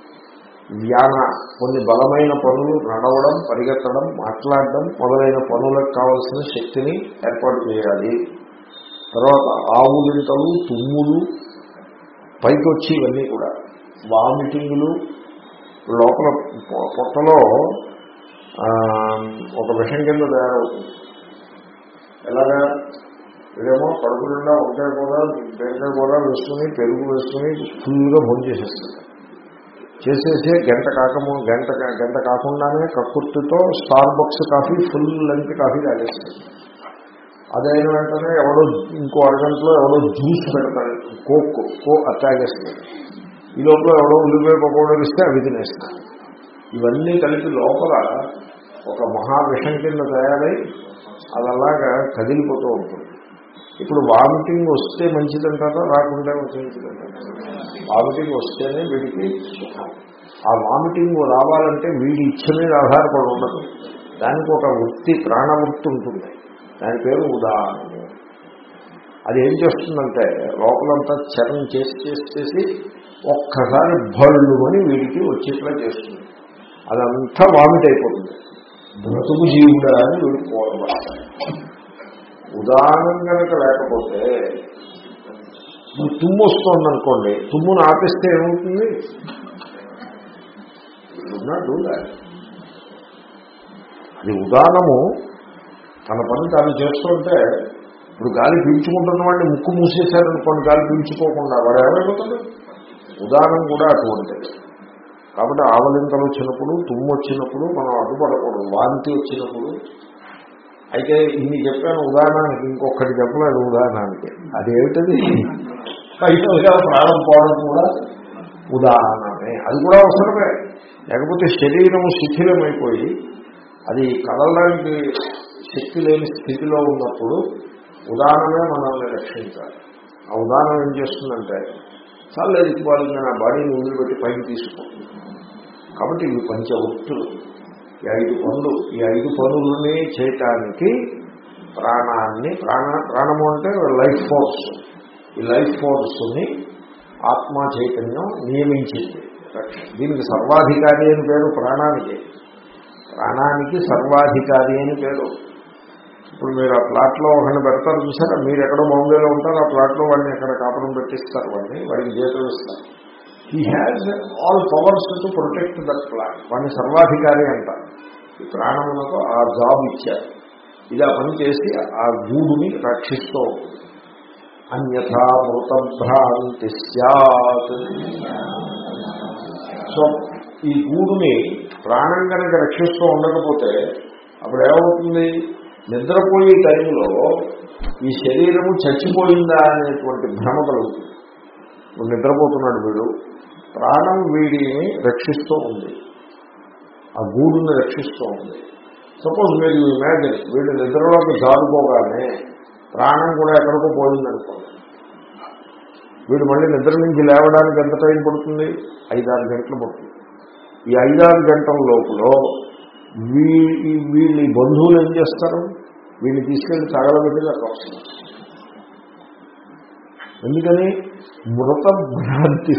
ధ్యాన కొన్ని బలమైన పనులు నడవడం పరిగెత్తడం మాట్లాడడం మొదలైన పనులకు కావలసిన శక్తిని ఏర్పాటు చేయాలి. తర్వాత ఆవులింతలు తుమ్ములు పైకి వచ్చి ఇవన్నీ కూడా. వామిటింగ్లు లోపల పొట్టలో ఒక విషం కింద తయారవుతుంది. ఎలాగా? ఇదేమో కడుపు నిండా ఒకటే కూడా బెంకాయ కూడా వేసుకుని పెరుగు వేసుకుని ఫుల్గా భోజనం చేసేస్తుంది. చేసేసి గంట కాకము గంట గంట కాకుండానే కక్కుర్తితో Starbucks coffee full length coffee తాగేస్తుంది. అదైన వెంటనే ఎవడో ఇంకో అరగంటలో ఎవడో జ్యూస్ పెడతాడు. కోక్ కో అది ఈ లోపల ఎవడో ఉల్లిపాయ పకోడీలు ఇస్తే అవి తినేస్తాడు. ఇవన్నీ కలిపి లోపల ఒక మహావిషం కింద తయారై అది అలాగా కదిలిపోతూ ఉంటుంది. ఇప్పుడు వామిటింగ్ వస్తే మంచిదంటారా? రాకుండా మంచిదంటారా? వామిటింగ్ వస్తేనే వీడికి సుఖం. ఆ వామిటింగ్ రావాలంటే వీడి ఇచ్చ మీద ఆధారపడి ఉండదు. దానికి ఒక వృత్తి ప్రాణవృత్తి ఉంటుంది. దాని పేరు ఉదాహరణ అది ఏం చేస్తుందంటే లోపలంతా చరం చేసి చేసి చేసి ఒక్కసారి భళ్ళు అని వీడికి వచ్చేట్లా చేస్తుంది. అదంతా వామిట్ అయిపోతుంది. బ్రతుకు జీవుడా అని వీడికి పోవడం ఉదాహరణ కనుక లేకపోతే ఇప్పుడు తుమ్ము వస్తుంది అనుకోండి తుమ్మును ఆపిస్తే ఏమవుతుంది? అది ఉదాహరణము. తన పని తాను చేస్తుంటే ఇప్పుడు గాలి పీల్చుకుంటున్న వాడిని ముక్కు మూసేశారనుకోండి గాలి పీల్చుకోకుండా వాడు ఏమైపోతుంది ఉదాహరణ కూడా అటువంటిది. కాబట్టి ఆవలింతలు వచ్చినప్పుడు తుమ్ము వచ్చినప్పుడు మనం అడ్డుపడకూడదు వాంతి వచ్చినప్పుడు. అయితే ఇన్ని చెప్పాను ఉదాహరణకి ఇంకొకటి చెప్పలేదు ఉదాహరణకి. అదేమిటది? ఫైనల్గా ప్రాణం పోవడం కూడా ఉదాహరణమే. అది కూడా అవసరమే. లేకపోతే శరీరము శిథిలమైపోయి అది కదలడానికి శక్తి లేని స్థితిలో ఉన్నప్పుడు ఉదాహరణమే మనల్ని రక్షించాలి. ఆ ఉదాహరణ ఏం చేస్తుందంటే చాలా ఇటుబాటు నా బాడీని వదిలిపెట్టి పైకి తీసుకుంటుంది కాబట్టి ఇవి పంచవృత్తులు ఈ ఐదు పనులు ఈ ఐదు పనులని చేయటానికి ప్రాణాన్ని ప్రాణ ప్రాణము అంటే లైఫ్ ఫోర్స్. ఈ లైఫ్ ఫోర్స్ని ఆత్మ చైతన్యం నియమించింది. దీనికి సర్వాధికారి అని పేరు ప్రాణానికి. ప్రాణానికి సర్వాధికారి అని పేరు. ఇప్పుడు మీరు ఆ ప్లాట్లో ఒకరిని పెడతారు చూసారా? మీరు ఎక్కడో బాంబేలో ఉంటారు ఆ ప్లాట్లో వాడిని ఎక్కడ కాపురం పెట్టిస్తారు వాడిని? వాడికి జీతం ఇస్తారు. He has all powers to protect that plot వాడిని సర్వాధికారి అంటారు. ఈ ప్రాణములకు ఆ జాబ్ ఇచ్చారు. ఇలా పని చేసి ఆ గూడుని రక్షిస్తూ ఉంటుంది. అన్యథా మృతభ్రాంతి సత్ సో ఈ గూడుని ప్రాణం కనుక రక్షిస్తూ ఉండకపోతే అప్పుడు ఏమవుతుంది? నిద్రపోయే టైంలో ఈ శరీరము చచ్చిపోయిందా అనేటువంటి భ్రమ కలుగుతుంది. ఇప్పుడు నిద్రపోతున్నాడు వీడు. ప్రాణం వీడిని రక్షిస్తూ ఉంది. ఆ గూడుని రక్షిస్తూ ఉంది. సపోజ్ మీరు ఇమాజిన్ వీడు నిద్రలోకి జారుకోగానే ప్రాణం కూడా ఎక్కడికో పోయిందనుకోండి. వీడు మళ్ళీ నిద్ర నుంచి లేవడానికి ఎంత టైం పడుతుంది? ఐదారు గంటలు పడుతుంది. ఈ ఐదారు గంటల లోపల వీ వీళ్ళ బంధువులు ఏం చేస్తారు? వీళ్ళు తీసుకెళ్ళి తగలబెట్టి అక్కడ ఎందుకని? మృత భ్రాంతి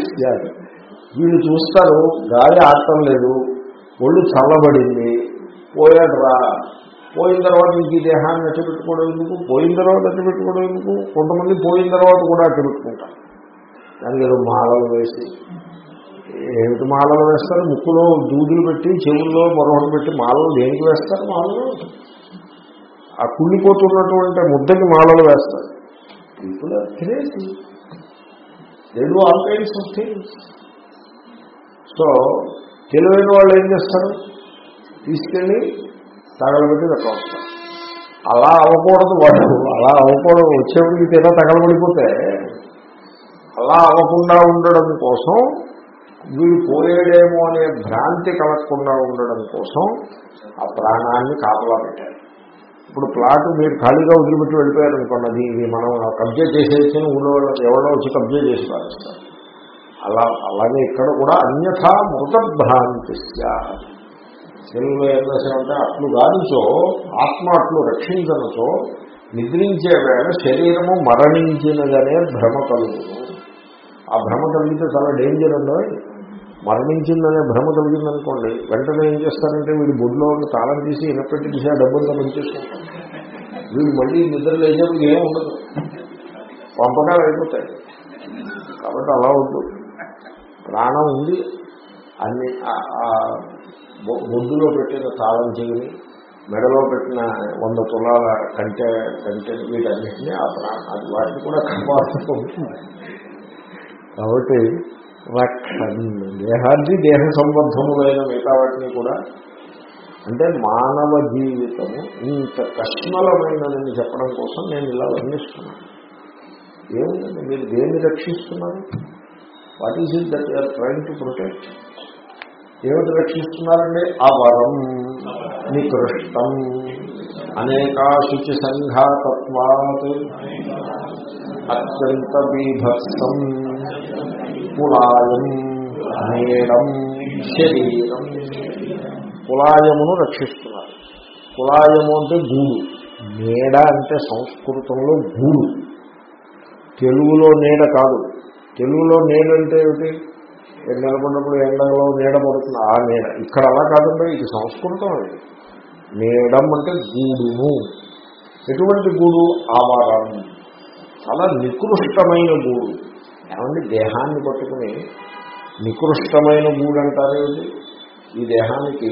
వీళ్ళు చూస్తారు గాలి ఆడటం లేదు ఒళ్ళు చల్లబడింది పోయాడు రా. పోయిన తర్వాత ఇంక ఈ దేహాన్ని అట్టు పెట్టుకోవడం ఎందుకు? పోయిన తర్వాత అట్టు పెట్టుకోవడం ఎందుకు? కొంతమంది పోయిన తర్వాత కూడా అట్టు పెట్టుకుంటారు. దానికి ఏదో మాలలు వేసి. ఏమిటి మాలలు వేస్తారు? ముక్కులో దూదులు పెట్టి చెవుల్లో మరొకటి పెట్టి మాలలు దేనికి వేస్తారు? మాలలు ఆ కుళ్ళిపోతున్నటువంటి ముద్దకి మాలలు వేస్తారు. People are crazy they do all kinds of things so తెలివైన వాళ్ళు ఏం చేస్తారు? తీసుకెళ్ళి తగలబెట్టి అక్కడ వస్తారు అలా అవ్వకూడదు వాడు అలా అవ్వకూడదు. వచ్చేప్పటికి తీరా తగలబడిపోతే అలా అవ్వకుండా ఉండడం కోసం వీడు పోయాడేమో అనే భ్రాంతి కలగకుండా ఉండడం కోసం ఆ ప్రాణాన్ని కాపలా పెట్టారు. ఇప్పుడు ప్లాట్ మీరు ఖాళీగా వదిలిపెట్టి వెళ్ళిపోయారు అనుకున్నది ఇది మనం కబ్జా చేసేసి ఊళ్ళో ఎవరో వచ్చి కబ్జా చేసి పారేస్తారు. అలా అలాగే ఇక్కడ కూడా అన్యథా మృతభ్రాంతి తెలుగులో ఏం అంటే అట్లు గానిచో ఆత్మ అట్లు రక్షించనుతో నిద్రించే వేళ శరీరము మరణించినదనే భ్రమ కలుగును ఆ భ్రమ కలిగితే చాలా డేంజర్ ఉండవు మరణించిందనే భ్రమ కలిగిందనుకోండి వెంటనే ఏం చేస్తారంటే వీడు బొడ్లో ఉన్న తాళం తీసి ఇనపెట్టి తీసి ఆ డబ్బులతో పనిచేసుకుంటారు వీడు మళ్ళీ నిద్ర లేచేప్పుడు ఏం ఉండదు. పంపకాలు అయిపోతాయి. కాబట్టి అలా వద్దు. ప్రాణం ఉంది. అన్ని ఆ- బొడ్డులో పెట్టిన తాళం చెవిని మెడలో పెట్టిన వంద తులాల కంటే కంటే వీటన్నింటినీ ఆ ప్రాణం అది వాటిని కూడా కాపాడుతూ ఉంటుంది కాబట్టి రక్షన్ దేహాది దేహ సంబంధములైన మిగతా వాటిని కూడా అంటే మానవ జీవితము ఇంత కష్మలమైనదని చెప్పడం కోసం నేను ఇలా వర్ణిస్తున్నాను. ఏముందండి మీరు దేన్ని రక్షిస్తున్నారు? What is it that you're trying to protect ఏమిటి రక్షిస్తున్నారండి? అవరం నికృష్టం అనేకాశుచి సంఘాతత్వాత్ అత్యంత బీభత్సం. కులాయం నేడం శరీరం. కులాయమును రక్షిస్తున్నారు. కులాయము అంటే గూడు. నీడ అంటే సంస్కృతంలో గూడు. తెలుగులో నీడ కాదు. తెలుగులో నీడ అంటే ఏమిటి? ఎండ నిలబడినప్పుడు ఎండలో నీడ పడుతుంది. ఆ నీడ. ఇక్కడ అలా కాదండి ఇది సంస్కృతం అది. నీడం అంటే గూడుము ఎటువంటి గూడు? ఆవారం చాలా నికృష్టమైన గూడు. ఏమండి దేహాన్ని పట్టుకుని నికృష్టమైన మూడు అంటారేమిటి ఈ దేహానికి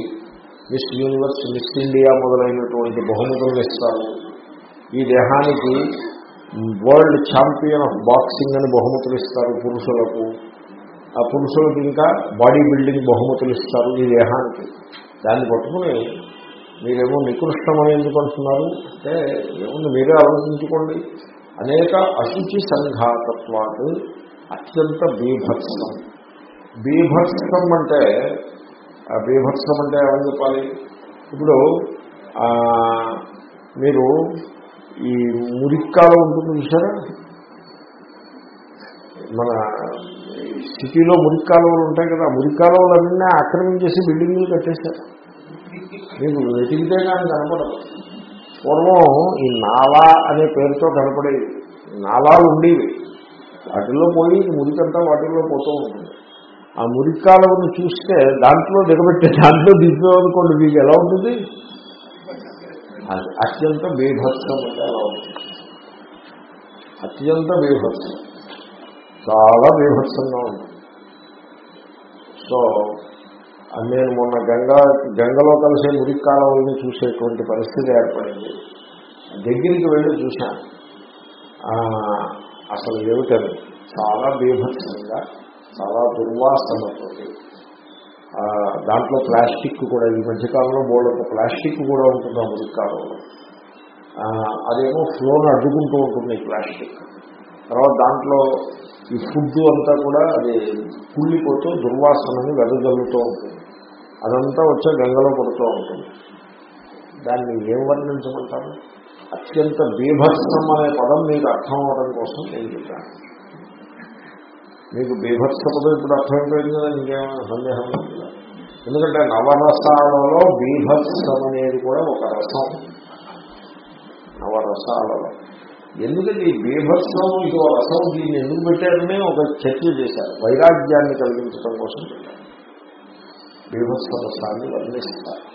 మిస్ యూనివర్స్ మిస్ ఇండియా మొదలైనటువంటి బహుమతులు ఇస్తారు. ఈ దేహానికి వరల్డ్ ఛాంపియన్ ఆఫ్ బాక్సింగ్ అని బహుమతులు ఇస్తారు పురుషులకు. ఆ పురుషులకు ఇంకా బాడీ బిల్డింగ్ బహుమతులు ఇస్తారు ఈ దేహానికి. దాన్ని పట్టుకుని మీరేమో నికృష్టమని ఎందుకు అంటున్నారు? అంటే ఏముంది మీరే ఆలోచించుకోండి. అనేక అశుచి సంఘాతత్వాలు అత్యంత బీభత్సం. బీభత్సం అంటే బీభత్సం అంటే ఏమని చెప్పాలి? ఇప్పుడు మీరు ఈ మురిక్కాలు ఉంటుంది చూసారా మన సిటీలో మురిక్కాలువలు ఉంటాయి కదా ఆ మురిక్కాలువలన్నీ ఆక్రమించేసి బిల్డింగ్లు కట్టేశారు. మీకు వెతికితే కానీ కనపడదు. పూర్వం ఈ నాలా అనే పేరుతో కనపడేవి. నాలాలు ఉండేవి. వాటిల్లో పోయి మురికంతా వాటిల్లో పోతూ ఉంటుంది. ఆ మురికాలను చూస్తే దాంట్లో దిగబెట్టే దాంట్లో దిగిపోనుకోండి మీకు ఎలా ఉంటుంది? అది అత్యంత బీభత్సం. అంటే అలా ఉంటుంది అత్యంత బీభత్సం. చాలా బీభత్సంగా ఉంది సో నేను మొన్న గంగా గంగలో కలిసే మురికాలవల్ని చూసేటువంటి పరిస్థితి ఏర్పడింది. దగ్గరికి వెళ్ళి చూశాను. అసలు ఏమిటది? చాలా బీభత్సంగా చాలా దుర్వాసనతో దాంట్లో ప్లాస్టిక్ కూడా ఈ మధ్యకాలంలో బోర్డు ప్లాస్టిక్ కూడా ఉంటుంది ఆ మురికాలంలో అదేమో ఫ్లోను అడ్డుకుంటూ ఉంటుంది ఈ ప్లాస్టిక్. తర్వాత దాంట్లో ఈ ఫుడ్ అంతా కూడా అది కుళ్ళిపోతూ దుర్వాసనని వెదజల్లుతూ ఉంటుంది. అదంతా వచ్చే గంగలో పడుతూ ఉంటుంది. దాన్ని ఏం వర్ణించమంటారు? అత్యంత బీభత్సం అనే పదం మీకు అర్థం అవడం కోసం నేను చెప్పాను. మీకు బీభత్స పదం ఇప్పుడు అర్థమైపోయింది కదా ఇంకేమైనా సందేహం లేదు. ఎందుకంటే నవరసాలలో బీభత్సం అనేది కూడా ఒక రసం. నవరసాలలో. ఎందుకంటే ఈ బీభత్సం ఇది ఒక రసం దీన్ని ఎందుకు పెట్టారని ఒక చర్చ చేశారు. వైరాగ్యాన్ని కలిగించడం కోసం పెట్టారు. బీభత్స రసాన్ని వర్ణిస్తారు.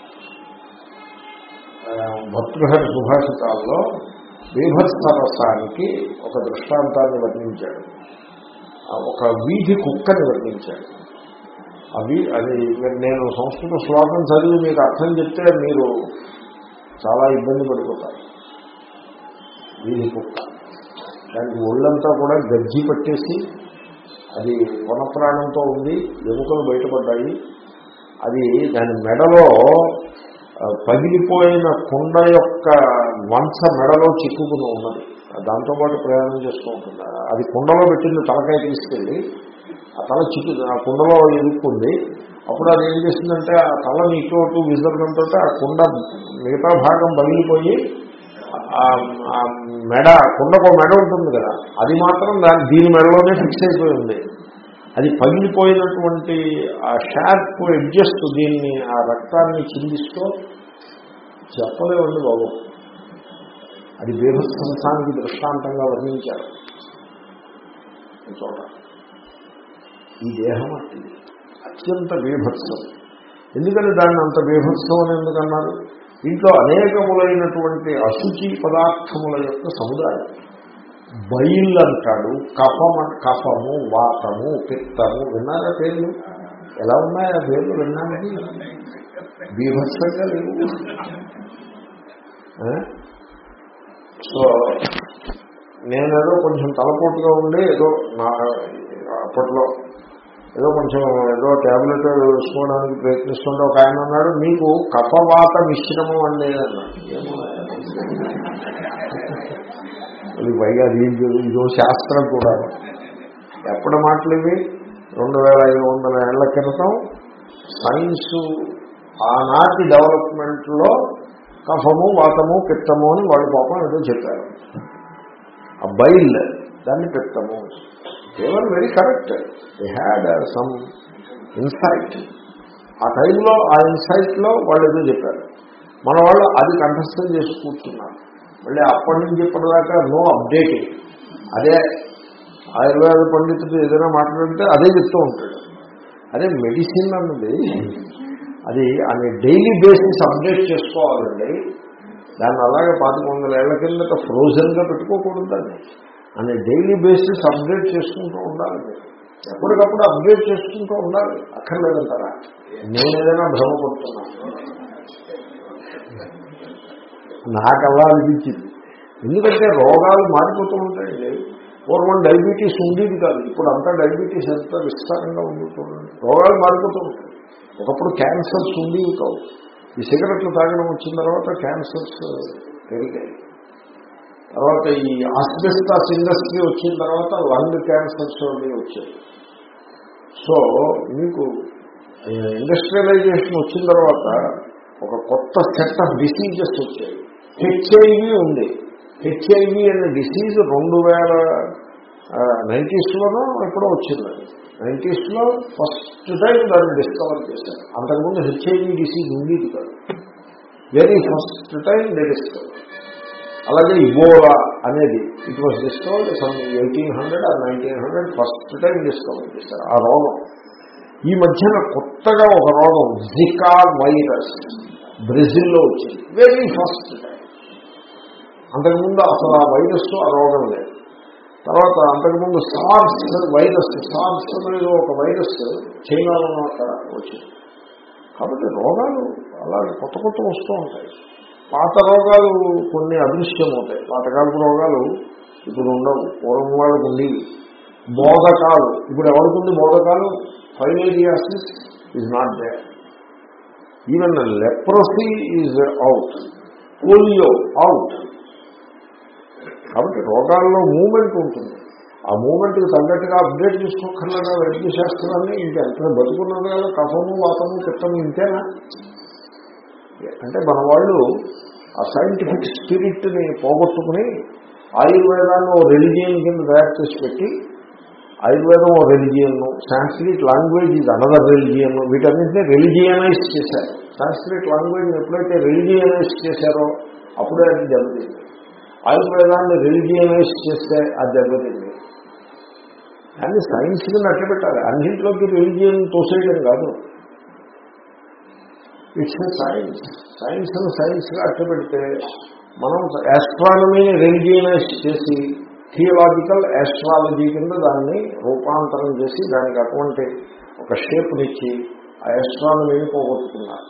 ఆ, భర్తృహరి సుభాషితాల్లో బీభత్స రసానికి ఒక దృష్టాంతాన్ని వర్ణించాడు. ఒక వీధి కుక్కని వర్ణించాడు అవి అది నేను సంస్కృత శ్లోకం చదివి మీకు అర్థం చెప్తే మీరు చాలా ఇబ్బంది పడిపోతారు. వీధి కుక్క. దానికి ఒళ్ళంతా కూడా గజ్జి పట్టేసి అది వనప్రాణంతో ఉంది ఎముకలు బయటపడ్డాయి. అది దాని మెడలో పగిలిపోయిన కుండ యొక్క వంశ మెడలో చిక్కుకుని ఉన్నది. దాంతోపాటు ప్రయాణం చేస్తూ ఉంటుంది. అది కుండలో పెట్టింది తలకాయ తీసుకెళ్ళి ఆ తల చిక్కు ఆ కుండలో ఎదుర్కొంది అప్పుడు అది ఏం చేసిందంటే ఆ తల ఇటు అటు విసరడంతో ఆ కుండ మిగతా భాగం పగిలిపోయి ఆ- మెడ కుండకు మెడ ఉంటుంది కదా అది మాత్రం దాని దీని మెడలోనే ఫిక్స్ అయిపోయి ఉంది. అది పగిలిపోయినటువంటి ఆ షార్ప్ అడ్జస్ట్ దీన్ని ఆ రక్తాన్ని చిందిస్తూ చెప్పలేవండి బాబు. అది బీభత్సంసానికి దృష్టాంతంగా వర్ణించారు. చూడాలి ఈ దేహం అట్టిది అత్యంత బీభత్సం. ఎందుకని దాన్ని అంత బీభత్సం అని ఎందుకన్నారు? దీంట్లో అనేకములైనటువంటి అశుచి పదార్థముల యొక్క సముదాయం. బయల్ అంటాడు కఫం కఫము వాతము పిత్తము విన్నారా పేర్లు? ఎలా ఉన్నాయి ఆ పేర్లు విన్నానని బీభత్సంగా లేవు. సో నేనేదో కొంచెం తలపోటుగా ఉండి ఏదో నా అప్పట్లో ఏదో కొంచెం ఏదో ట్యాబ్లెట్ వేసుకోవడానికి ప్రయత్నిస్తుంటే ఒక ఆయన అన్నాడు మీకు కపవాత మిశ్రమం అండి అన్నాడు. పైగా ఇదో శాస్త్రం కూడా. ఎప్పటి మాటలు ఇవి? రెండు వేల ఐదు వందల ఏళ్ళ క్రితం సైన్స్ ఆనాటి డెవలప్మెంట్లో కఫము వాతము పిత్తము అని వాళ్ళు పాపం ఏదో చెప్పారు. ఆ బైల్ దాన్ని పిత్తము. They were very correct they had some insight ఆ టైంలో ఆ ఇన్సైట్లో వాళ్ళు ఏదో చెప్పారు. మన వాళ్ళు అది కంఠస్థం చేసి కూర్చున్నారు. మళ్ళీ అప్పటి నుంచి ఇప్పటిదాకా నో అప్డేటింగ్ అదే ఆయుర్వేద పండితుడు ఏదైనా మాట్లాడితే అదే చెప్తూ ఉంటాడు. అదే మెడిసిన్ అన్నది. అది అది డైలీ బేసిస్ అప్డేట్ చేసుకోవాలండి. దాన్ని అలాగే పాతిక వందల ఏళ్ళ కిందట ఫ్రోజన్గా పెట్టుకోకూడదు దాన్ని అని డైలీ బేసిస్ అప్డేట్ చేసుకుంటూ ఉండాలి. ఎప్పటికప్పుడు అప్డేట్ చేసుకుంటూ ఉండాలి. అక్కర్లేదంటారా? నేను ఏదైనా భ్రమపడుతున్నాను నాకు అలా అనిపించింది. ఎందుకంటే రోగాలు మారిపోతూ ఉంటాయండి. పూర్వం డయాబెటీస్ ఉండేది కాదు. ఇప్పుడు అంతా డయాబెటీస్ ఎంత విస్తారంగా ఉంది చూడండి. రోగాలు మారిపోతూ ఉంటాయి. ఒకప్పుడు క్యాన్సర్స్ ఉండేవి కావు. ఈ సిగరెట్లు తాగడం వచ్చిన తర్వాత క్యాన్సర్స్ పెరిగాయి. తర్వాత ఈ ఆస్బెస్టాస్ ఇండస్ట్రీ వచ్చిన తర్వాత లంగ్ క్యాన్సర్స్ అవి వచ్చాయి. సో మీకు ఇండస్ట్రియలైజేషన్ వచ్చిన తర్వాత ఒక కొత్త సెట్ ఆఫ్ డిసీజెస్ వచ్చాయి. హెచ్ఐవి ఉంది. హెచ్ఐవి అనే డిసీజ్ రెండు వేల నైంటీస్లోనో ఎప్పుడో వచ్చింది నైంటీస్లో ఫస్ట్ టైం దాన్ని డిస్కవర్ చేశారు. అంతకుముందు హెచ్ఐవి డిసీజ్ ఉండేది కాదు. Very first time they discover అలాగే ఇబోలా అనేది it was discovered some eighteen hundred or nineteen hundred first time discover చేశారు. ఆ రోగం. ఈ మధ్యన కొత్తగా ఒక రోగం జికా వైరస్ బ్రెజిల్లో వచ్చింది. వెరీ ఫస్ట్ టైం అంతకుముందు అసలు ఆ వైరస్ ఆ రోగం లేదు. తర్వాత అంతకుముందు సార్స్ వైరస్ సార్స్ అనేది ఒక వైరస్ చైనాలో అక్కడ వచ్చింది. కాబట్టి రోగాలు అలాగే కొత్త కొత్త వస్తూ ఉంటాయి. పాత రోగాలు కొన్ని అదృశ్యమవుతాయి. పాతకాలపు రోగాలు ఇప్పుడు ఉండవు. పూర్వం వాళ్ళకు ఉండేవి. బోధకాలు ఇప్పుడు ఎవరికి బోధకాలు filariasis is not there even leprosy is out polio out కాబట్టి రోగాల్లో మూమెంట్ ఉంటుంది. ఆ మూమెంట్కి తగ్గట్టుగా అప్డేట్ చేసుకోకుండా వైద్య శాస్త్రాన్ని ఇంకా ఎంత బతుకున్నది కథము కఫము వాతము పిత్తము ఇంతేనా? అంటే మన వాళ్ళు ఆ సైంటిఫిక్ స్పిరిట్ని పోగొట్టుకుని ఆయుర్వేదాన్ని ఓ రెలిజియన్ కింద తయారు చేసి పెట్టి ఆయుర్వేదం ఓ రెలిజియన్ను సాంస్క్రిట్ లాంగ్వేజ్ ఇది అనదర్ రెలిజియన్ వీటన్నింటినీ రెలిజియనైజ్ చేశారు. సాంస్క్రిట్ లాంగ్వేజ్ ఎప్పుడైతే రెలిజియనైజ్ చేశారో అప్పుడే అది జరుగుతుంది. ఆయుర్వేదాన్ని రిలిజియనైజ్ చేస్తే అది దెబ్బతింది కానీ సైన్స్ కింద పెట్టాలి అన్నింటిలోకి రిలిజియన్ తోసేయడం కాదు. ఇట్స్ సైన్స్ సైన్స్ సైన్స్గా అట్ట పెడితే మనం యాస్ట్రానమీని రిలిజియనైజ్ చేసి థియలాజికల్ యాస్ట్రాలజీ కింద దాన్ని రూపాంతరం చేసి దానికి అటువంటి ఒక షేప్నిచ్చి ఆ యాస్ట్రానమీని పోగొట్టుకున్నారు.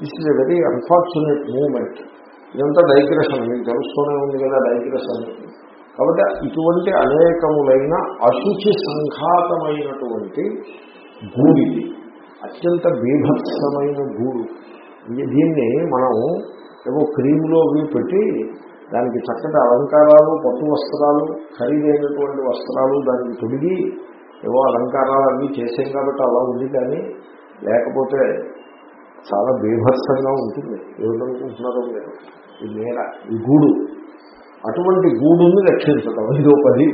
This is a very unfortunate moment ఇదంతా డైగ్రెషన్. మీకు తెలుస్తూనే ఉంది కదా డైగ్రెషన్. కాబట్టి ఇటువంటి అనేకములైన అశుచి సంఘాతమైనటువంటి గూడి అత్యంత బీభత్సమైన గూడు దీన్ని మనం ఏవో క్రీములు అవి పెట్టి దానికి చక్కటి అలంకారాలు పట్టు వస్త్రాలు ఖరీదైనటువంటి వస్త్రాలు దానికి తొడిగి ఏవో అలంకారాలు అన్నీ చేసాం కాబట్టి అలా ఉంది కానీ లేకపోతే చాలా బీభత్సంగా ఉంటుంది. ఏమిటనుకుంటున్నారో మీరు? ఈ మేర ఈ గూడు. అటువంటి గూడుని రక్షించటం. ఇదో పది.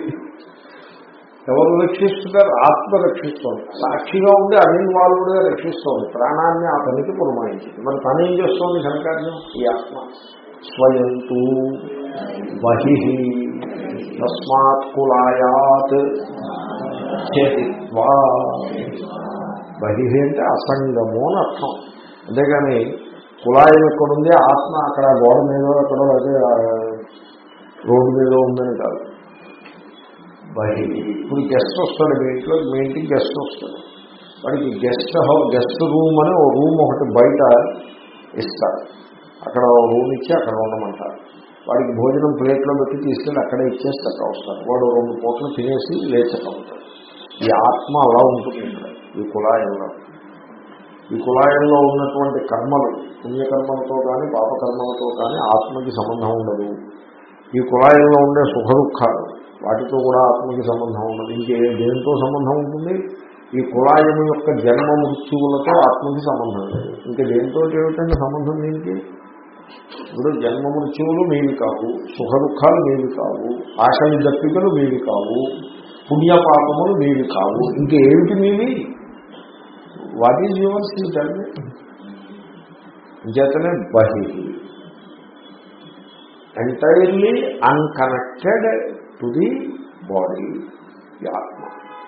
ఎవరు రక్షిస్తున్నారు? ఆత్మ రక్షిస్తోంది. సాక్షిగా ఉండి అనిన్వాల్వ్డ్గా రక్షిస్తోంది. ప్రాణాన్ని ఆ పనికి పురమాయించింది. మరి తను ఏం చేస్తోంది ఘనకార్యం? ఈ ఆత్మ. స్వయంతు బహి తస్మాత్ కులాయాత్ బహి అంటే అసంగము అని అర్థం. అంతేగాని కుళాయి ఎక్కడుంది ఆత్మ అక్కడ గోడ మీద ఎక్కడో అదే రోడ్డు మీద ఉందని కాదు. ఇప్పుడు గెస్ట్ వస్తాడు మీ ఇంట్లో మీ ఇంటికి గెస్ట్ వస్తాడు. వాడికి గెస్ట్ హౌస్ గెస్ట్ రూమ్ అని ఓ రూమ్ ఒకటి బయట ఇస్తారు. అక్కడ రూమ్ ఇచ్చి అక్కడ ఉండమంటారు. వాడికి భోజనం ప్లేట్లో పెట్టి తీసుకెళ్ళి అక్కడే ఇచ్చేసి అక్కడ వస్తారు. వాడు రెండు పూటలు తినేసి లేచక ఉంటాడు ఈ ఆత్మ అలా ఉంటుంది ఇక్కడ ఈ కుళాయిలో ఈ కులాయంలో ఉన్నటువంటి కర్మలు పుణ్యకర్మలతో కానీ పాపకర్మలతో కానీ ఆత్మకి సంబంధం ఉండదు. ఈ కులాయంలో ఉండే సుఖ దుఃఖాలు వాటితో కూడా ఆత్మకి సంబంధం ఉండదు. ఇంకే దేనితో సంబంధం ఉంటుంది? ఈ కులాయము యొక్క జన్మ మృత్యువులతో ఆత్మకి సంబంధం లేదు. ఇంకా దేనితో ఏమిటంటే సంబంధం దీనికి? ఇప్పుడు జన్మ మృత్యువులు మీవి కావు సుఖ దుఃఖాలు మీవి కావు ఆకలి దప్పికలు మీవి కావు పుణ్యపాపములు మీవి కావు. ఇంకేమిటి మీవి? What is yours you tell me చేతనే బహి entirely unconnected to the body the